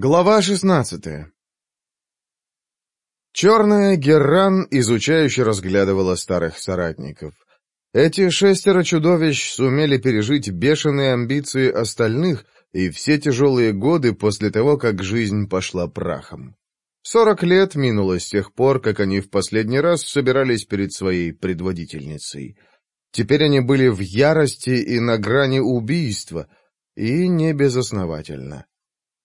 Глава 16 Черная Герран изучающе разглядывала старых соратников. Эти шестеро чудовищ сумели пережить бешеные амбиции остальных и все тяжелые годы после того, как жизнь пошла прахом. Сорок лет минуло с тех пор, как они в последний раз собирались перед своей предводительницей. Теперь они были в ярости и на грани убийства, и не безосновательно.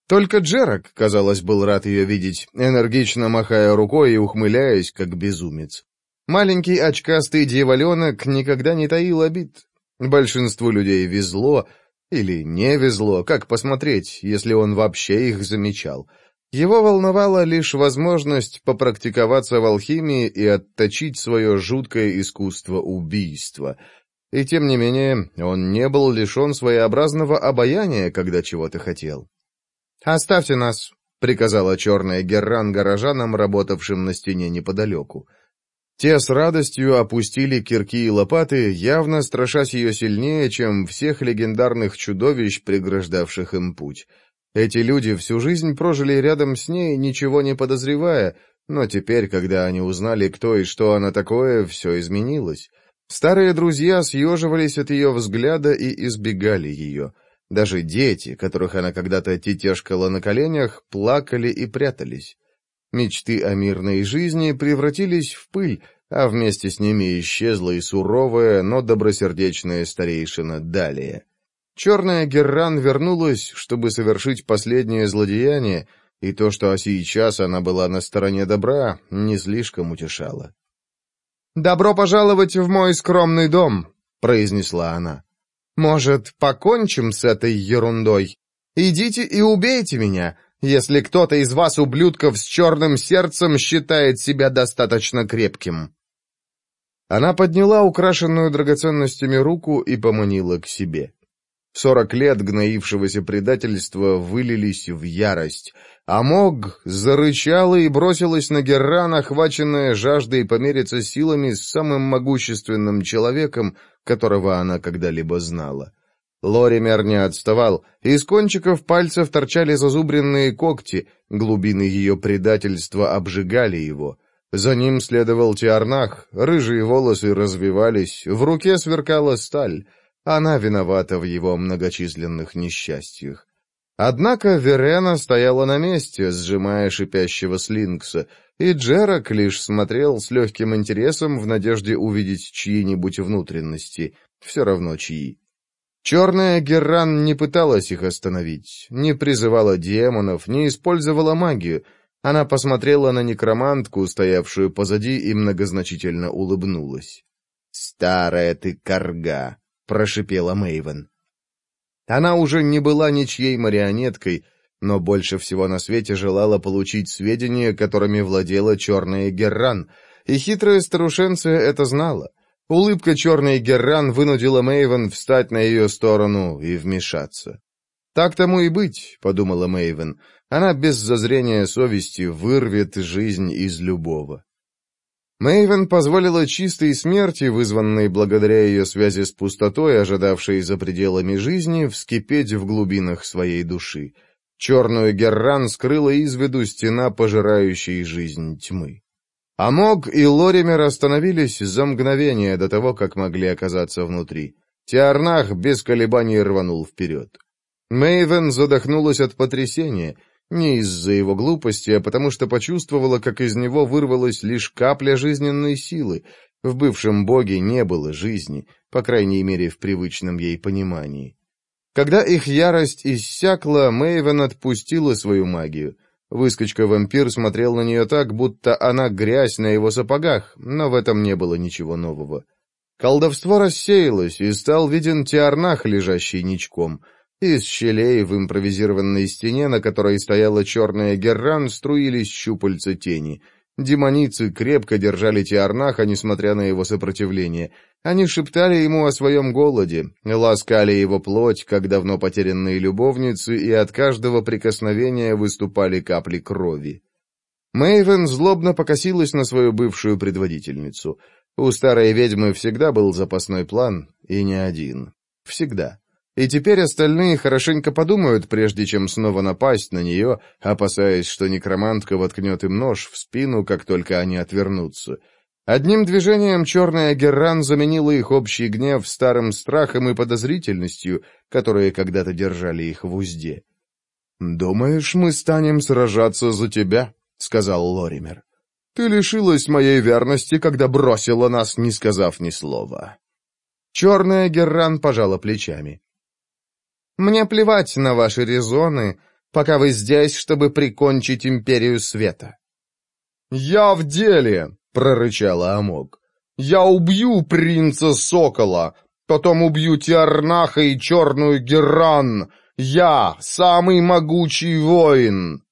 Только Джерак, казалось, был рад ее видеть, энергично махая рукой и ухмыляясь, как безумец. Маленький очкастый дьяволенок никогда не таил обид. Большинству людей везло или не везло, как посмотреть, если он вообще их замечал. Его волновала лишь возможность попрактиковаться в алхимии и отточить свое жуткое искусство убийства. И тем не менее, он не был лишен своеобразного обаяния, когда чего-то хотел. «Оставьте нас», — приказала черная Герран горожанам, работавшим на стене неподалеку. Те с радостью опустили кирки и лопаты, явно страшась ее сильнее, чем всех легендарных чудовищ, преграждавших им путь. Эти люди всю жизнь прожили рядом с ней, ничего не подозревая, но теперь, когда они узнали, кто и что она такое, все изменилось. Старые друзья съеживались от ее взгляда и избегали ее. Даже дети, которых она когда-то тетешкала на коленях, плакали и прятались. Мечты о мирной жизни превратились в пыль, а вместе с ними исчезла и суровая, но добросердечная старейшина Далия. Черная Герран вернулась, чтобы совершить последнее злодеяние, и то, что сейчас она была на стороне добра, не слишком утешало. «Добро пожаловать в мой скромный дом», — произнесла она. Может, покончим с этой ерундой? Идите и убейте меня, если кто-то из вас, ублюдков с черным сердцем, считает себя достаточно крепким». Она подняла украшенную драгоценностями руку и поманила к себе. Сорок лет гноившегося предательства вылились в ярость. Амог зарычала и бросилась на Герран, охваченная жаждой помериться силами с самым могущественным человеком, которого она когда-либо знала. Лоример не отставал, из кончиков пальцев торчали зазубренные когти, глубины ее предательства обжигали его. За ним следовал Тиарнах, рыжие волосы развивались, в руке сверкала сталь — она виновата в его многочисленных несчастьях. Однако Верена стояла на месте, сжимая шипящего слинкса, и Джерак лишь смотрел с легким интересом в надежде увидеть чьи-нибудь внутренности, все равно чьи. Черная Герран не пыталась их остановить, не призывала демонов, не использовала магию. Она посмотрела на некромантку, стоявшую позади, и многозначительно улыбнулась. «Старая ты корга!» — прошипела Мэйвен. Она уже не была ничьей марионеткой, но больше всего на свете желала получить сведения, которыми владела черная Герран, и хитрая старушенция это знала. Улыбка черной Герран вынудила Мэйвен встать на ее сторону и вмешаться. «Так тому и быть», — подумала Мэйвен, — «она без зазрения совести вырвет жизнь из любого». Мэйвен позволила чистой смерти, вызванной благодаря ее связи с пустотой, ожидавшей за пределами жизни, вскипеть в глубинах своей души. Черную Герран скрыла из виду стена, пожирающей жизнь тьмы. Амог и Лоример остановились за мгновение до того, как могли оказаться внутри. Тиарнах без колебаний рванул вперед. Мэйвен задохнулась от потрясения — не из-за его глупости, а потому что почувствовала, как из него вырвалась лишь капля жизненной силы. В бывшем боге не было жизни, по крайней мере, в привычном ей понимании. Когда их ярость иссякла, Мэйвен отпустила свою магию. Выскочка-вампир смотрел на нее так, будто она грязь на его сапогах, но в этом не было ничего нового. Колдовство рассеялось, и стал виден Тиарнах, лежащий ничком — из щелей в импровизированной стене, на которой стояла черная герран, струились щупальца тени. Демоницы крепко держали Тиарнаха, несмотря на его сопротивление. Они шептали ему о своем голоде, ласкали его плоть, как давно потерянные любовницы, и от каждого прикосновения выступали капли крови. Мэйвен злобно покосилась на свою бывшую предводительницу. У старой ведьмы всегда был запасной план, и не один. Всегда. И теперь остальные хорошенько подумают, прежде чем снова напасть на нее, опасаясь, что некромантка воткнет им нож в спину, как только они отвернутся. Одним движением черная Герран заменила их общий гнев старым страхом и подозрительностью, которые когда-то держали их в узде. «Думаешь, мы станем сражаться за тебя?» — сказал Лоример. «Ты лишилась моей верности, когда бросила нас, не сказав ни слова». Черная Герран пожала плечами. Мне плевать на ваши резоны, пока вы здесь, чтобы прикончить империю света». «Я в деле!» — прорычала Амок. «Я убью принца Сокола, потом убью Тиарнаха и Черную Геран. Я — самый могучий воин!»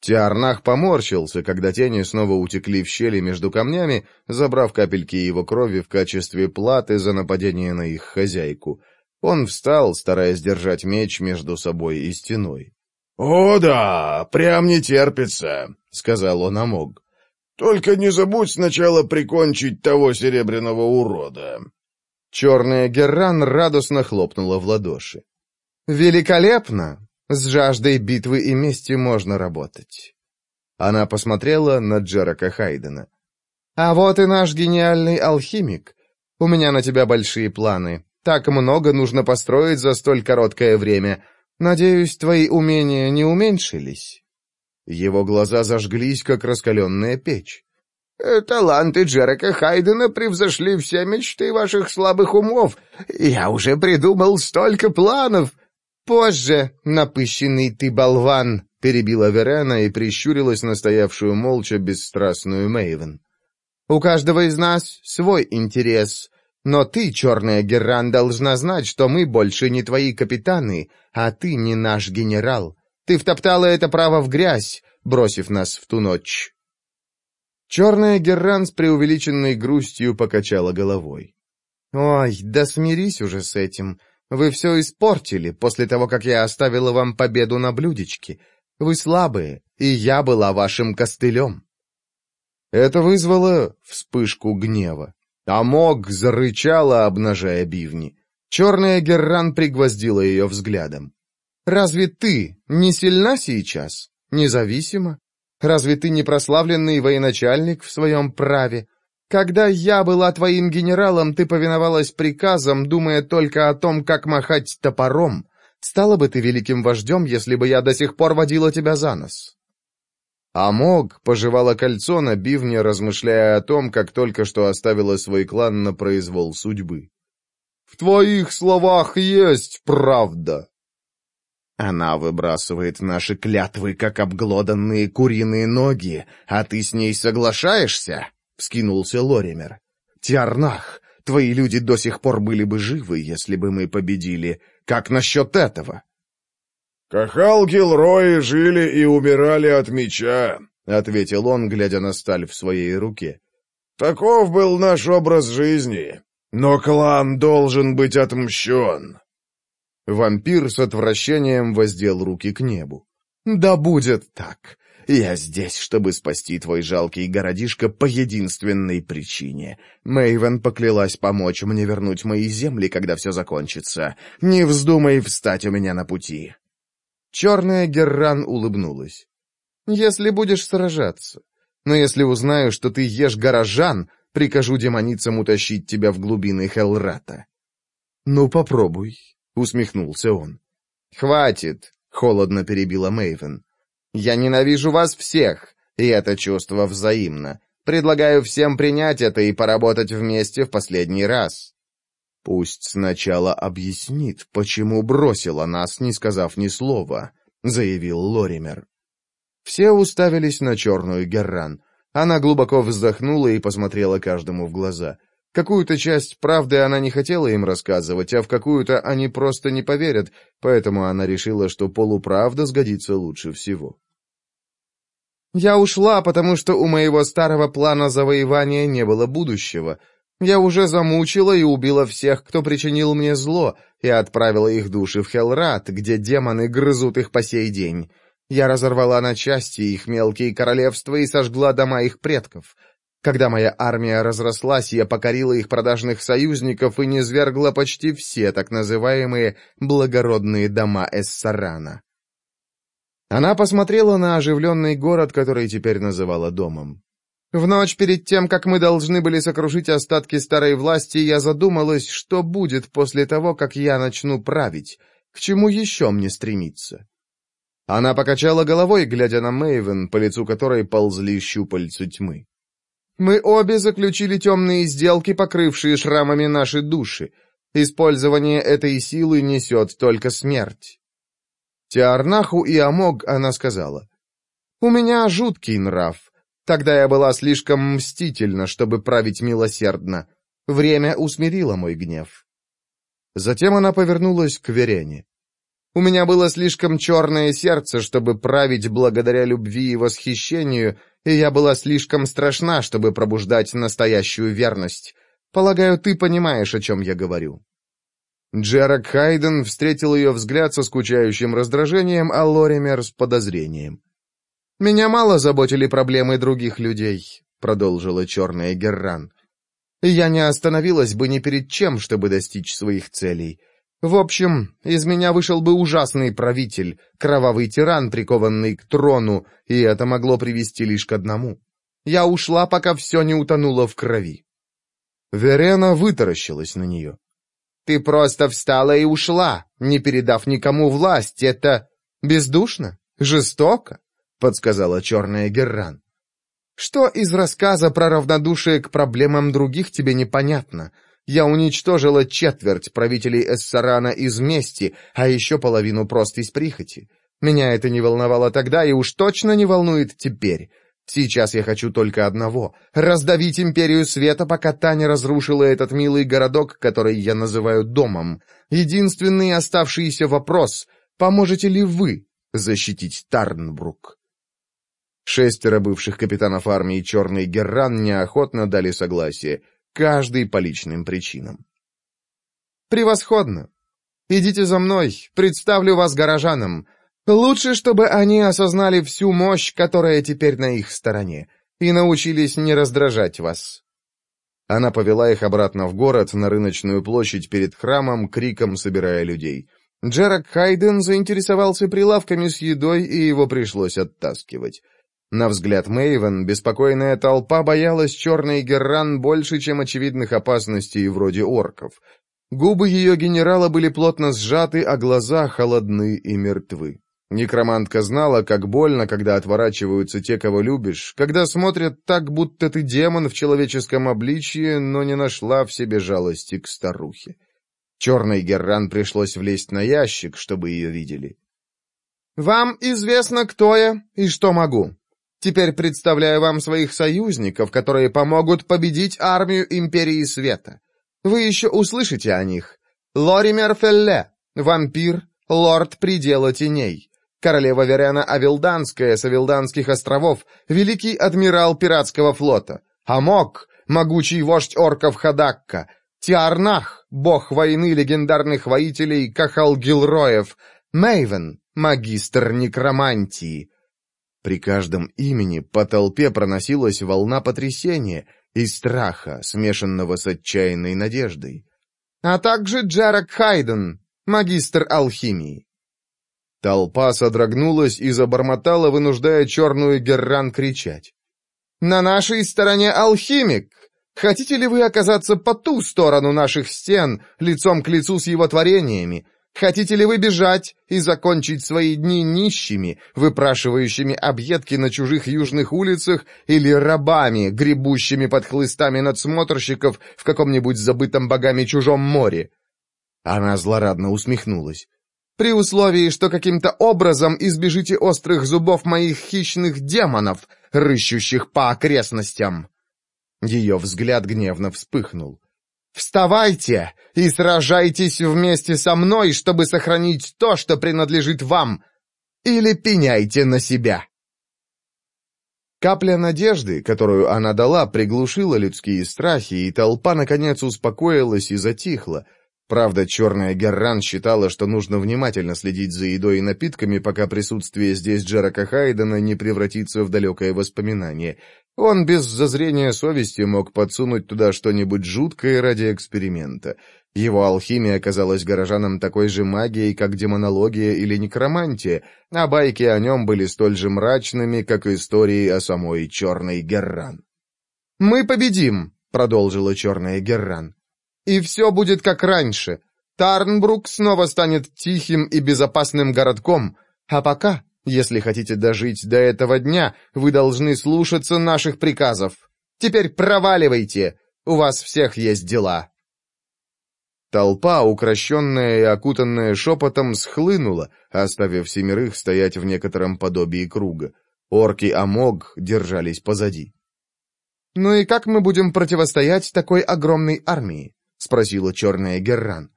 Тиарнах поморщился, когда тени снова утекли в щели между камнями, забрав капельки его крови в качестве платы за нападение на их хозяйку — он встал, стараясь держать меч между собой и стеной. «О да, прям не терпится», — сказал он Амог. «Только не забудь сначала прикончить того серебряного урода». Черная Герран радостно хлопнула в ладоши. «Великолепно! С жаждой битвы и мести можно работать». Она посмотрела на Джерака Хайдена. «А вот и наш гениальный алхимик. У меня на тебя большие планы. Так много нужно построить за столь короткое время. Надеюсь, твои умения не уменьшились?» Его глаза зажглись, как раскаленная печь. «Э, «Таланты Джерека Хайдена превзошли все мечты ваших слабых умов. Я уже придумал столько планов!» «Позже, напыщенный ты болван!» — перебила Верена и прищурилась настоявшую молча бесстрастную Мэйвен. «У каждого из нас свой интерес. Но ты, черная Герран, должна знать, что мы больше не твои капитаны, а ты не наш генерал. Ты втоптала это право в грязь, бросив нас в ту ночь». Черная Герран с преувеличенной грустью покачала головой. «Ой, да смирись уже с этим. Вы все испортили после того, как я оставила вам победу на блюдечке. Вы слабые, и я была вашим костылем». Это вызвало вспышку гнева. Амок зарычала, обнажая бивни. Черная Герран пригвоздила ее взглядом. «Разве ты не сильна сейчас? Независимо? Разве ты не прославленный военачальник в своем праве? Когда я была твоим генералом, ты повиновалась приказам, думая только о том, как махать топором. Стала бы ты великим вождем, если бы я до сих пор водила тебя за нос?» А мог пожевала кольцо на бивне, размышляя о том, как только что оставила свой клан на произвол судьбы. «В твоих словах есть правда!» «Она выбрасывает наши клятвы, как обглоданные куриные ноги, а ты с ней соглашаешься?» — вскинулся Лоример. «Тиарнах, твои люди до сих пор были бы живы, если бы мы победили. Как насчет этого?» Кахал Лрои жили и умирали от меча», — ответил он, глядя на сталь в своей руке. «Таков был наш образ жизни, но клан должен быть отмщен». Вампир с отвращением воздел руки к небу. «Да будет так. Я здесь, чтобы спасти твой жалкий городишко по единственной причине. Мэйвен поклялась помочь мне вернуть мои земли, когда все закончится. Не вздумай встать у меня на пути. Черная Герран улыбнулась. «Если будешь сражаться. Но если узнаю, что ты ешь горожан, прикажу демоницам утащить тебя в глубины Хелрата». «Ну, попробуй», — усмехнулся он. «Хватит», — холодно перебила Мэйвен. «Я ненавижу вас всех, и это чувство взаимно. Предлагаю всем принять это и поработать вместе в последний раз». Пусть сначала объяснит, почему бросила нас, не сказав ни слова, заявил Лоример. Все уставились на черную Герран. Она глубоко вздохнула и посмотрела каждому в глаза. Какую-то часть правды она не хотела им рассказывать, а в какую-то они просто не поверят, поэтому она решила, что полуправда сгодится лучше всего. «Я ушла, потому что у моего старого плана завоевания не было будущего», я уже замучила и убила всех, кто причинил мне зло, и отправила их души в Хелрат, где демоны грызут их по сей день. Я разорвала на части их мелкие королевства и сожгла дома их предков. Когда моя армия разрослась, я покорила их продажных союзников и низвергла почти все так называемые «благородные дома Эссарана». Она посмотрела на оживленный город, который теперь называла домом. В ночь перед тем, как мы должны были сокрушить остатки старой власти, я задумалась, что будет после того, как я начну править, к чему еще мне стремиться. Она покачала головой, глядя на Мэйвен, по лицу которой ползли щупальцы тьмы. «Мы обе заключили темные сделки, покрывшие шрамами наши души. Использование этой силы несет только смерть». Тиарнаху и Амог она сказала. «У меня жуткий нрав». Тогда я была слишком мстительна, чтобы править милосердно. Время усмирило мой гнев. Затем она повернулась к Верене. У меня было слишком черное сердце, чтобы править благодаря любви и восхищению, и я была слишком страшна, чтобы пробуждать настоящую верность. Полагаю, ты понимаешь, о чем я говорю». Джерак Хайден встретил ее взгляд со скучающим раздражением, а Лоример с подозрением. «Меня мало заботили проблемы других людей», — продолжила черная Герран. «Я не остановилась бы ни перед чем, чтобы достичь своих целей. В общем, из меня вышел бы ужасный правитель, кровавый тиран, прикованный к трону, и это могло привести лишь к одному. Я ушла, пока все не утонуло в крови». Верена вытаращилась на нее. «Ты просто встала и ушла, не передав никому власть. Это бездушно, жестоко». — подсказала черная Герран. «Что из рассказа про равнодушие к проблемам других тебе непонятно? Я уничтожила четверть правителей Эссарана из мести, а еще половину просто из прихоти. Меня это не волновало тогда и уж точно не волнует теперь». Сейчас я хочу только одного — раздавить Империю Света, пока та не разрушила этот милый городок, который я называю домом. Единственный оставшийся вопрос — поможете ли вы защитить Тарнбрук? Шестеро бывших капитанов армии Черный Герран неохотно дали согласие, каждый по личным причинам. «Превосходно! Идите за мной, представлю вас горожанам. Лучше, чтобы они осознали всю мощь, которая теперь на их стороне, и научились не раздражать вас». Она повела их обратно в город, на рыночную площадь перед храмом, криком собирая людей. Джерак Хайден заинтересовался прилавками с едой, и его пришлось оттаскивать. На взгляд Мэйвен, беспокойная толпа боялась черной Герран больше, чем очевидных опасностей вроде орков. Губы ее генерала были плотно сжаты, а глаза холодны и мертвы. Некромантка знала, как больно, когда отворачиваются те, кого любишь, когда смотрят так, будто ты демон в человеческом обличье, но не нашла в себе жалости к старухе. Черной Герран пришлось влезть на ящик, чтобы ее видели. «Вам известно, кто я и что могу», Теперь представляю вам своих союзников, которые помогут победить армию Империи Света. Вы еще услышите о них. Лоример Фелле, вампир, лорд Предела Теней, королева Верена Авилданская с Авилданских островов, великий адмирал пиратского флота, Амок, могучий вождь орков Хадакка, Тиарнах, бог войны легендарных воителей Кахал Гилроев, Мейвен, магистр некромантии, при каждом имени по толпе проносилась волна потрясения и страха, смешанного с отчаянной надеждой. «А также Джерак Хайден, магистр алхимии». Толпа содрогнулась и забормотала, вынуждая черную Герран кричать. «На нашей стороне алхимик! Хотите ли вы оказаться по ту сторону наших стен, лицом к лицу с его творениями? Хотите ли вы бежать и закончить свои дни нищими, выпрашивающими объедки на чужих южных улицах или рабами, гребущими под хлыстами надсмотрщиков в каком-нибудь забытом богами чужом море?» Она злорадно усмехнулась. «При условии, что каким-то образом избежите острых зубов моих хищных демонов, рыщущих по окрестностям!» Ее взгляд гневно вспыхнул. Вставайте и сражайтесь вместе со мной, чтобы сохранить то, что принадлежит вам, или пеняйте на себя. Капля надежды, которую она дала, приглушила людские Правда, черная Герран считала, что нужно внимательно следить за едой и напитками, пока присутствие здесь Джерака Хайдена не превратится в далекое воспоминание. Он без зазрения совести мог подсунуть туда что-нибудь жуткое ради эксперимента. Его алхимия оказалась горожанам такой же магией, как демонология или некромантия, а байки о нем были столь же мрачными, как истории о самой черной Герран. «Мы победим!» — продолжила черная Герран. И все будет как раньше. Тарнбрук снова станет тихим и безопасным городком. А пока, если хотите дожить до этого дня, вы должны слушаться наших приказов. Теперь проваливайте, у вас всех есть дела». Толпа, укращенная и окутанная шепотом, схлынула, оставив семерых стоять в некотором подобии круга. Орки Амог держались позади. «Ну и как мы будем противостоять такой огромной армии?» — спросила черная Герран.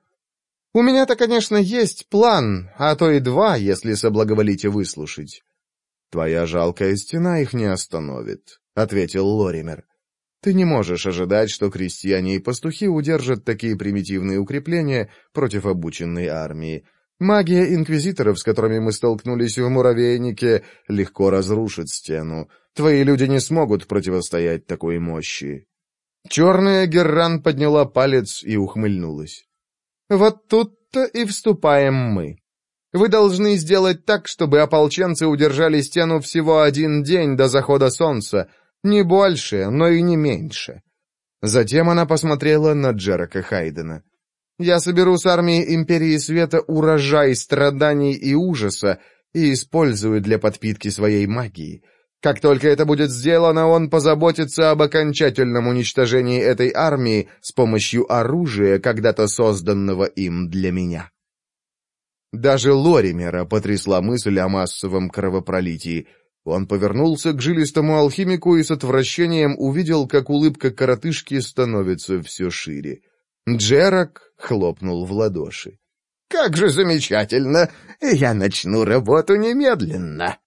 «У меня-то, конечно, есть план, а то и два, если соблаговолите выслушать». «Твоя жалкая стена их не остановит», — ответил Лоример. «Ты не можешь ожидать, что крестьяне и пастухи удержат такие примитивные укрепления против обученной армии. Магия инквизиторов, с которыми мы столкнулись в муравейнике, легко разрушит стену. Твои люди не смогут противостоять такой мощи». Черная Герран подняла палец и ухмыльнулась. «Вот тут-то и вступаем мы. Вы должны сделать так, чтобы ополченцы удержали стену всего один день до захода солнца, не больше, но и не меньше». Затем она посмотрела на Джерека Хайдена. «Я соберу с армии Империи Света урожай страданий и ужаса и использую для подпитки своей магии». Как только это будет сделано, он позаботится об окончательном уничтожении этой армии с помощью оружия, когда-то созданного им для меня. Даже Лоримера потрясла мысль о массовом кровопролитии. Он повернулся к жилистому алхимику и с отвращением увидел, как улыбка коротышки становится все шире. Джерак хлопнул в ладоши. «Как же замечательно! Я начну работу немедленно!»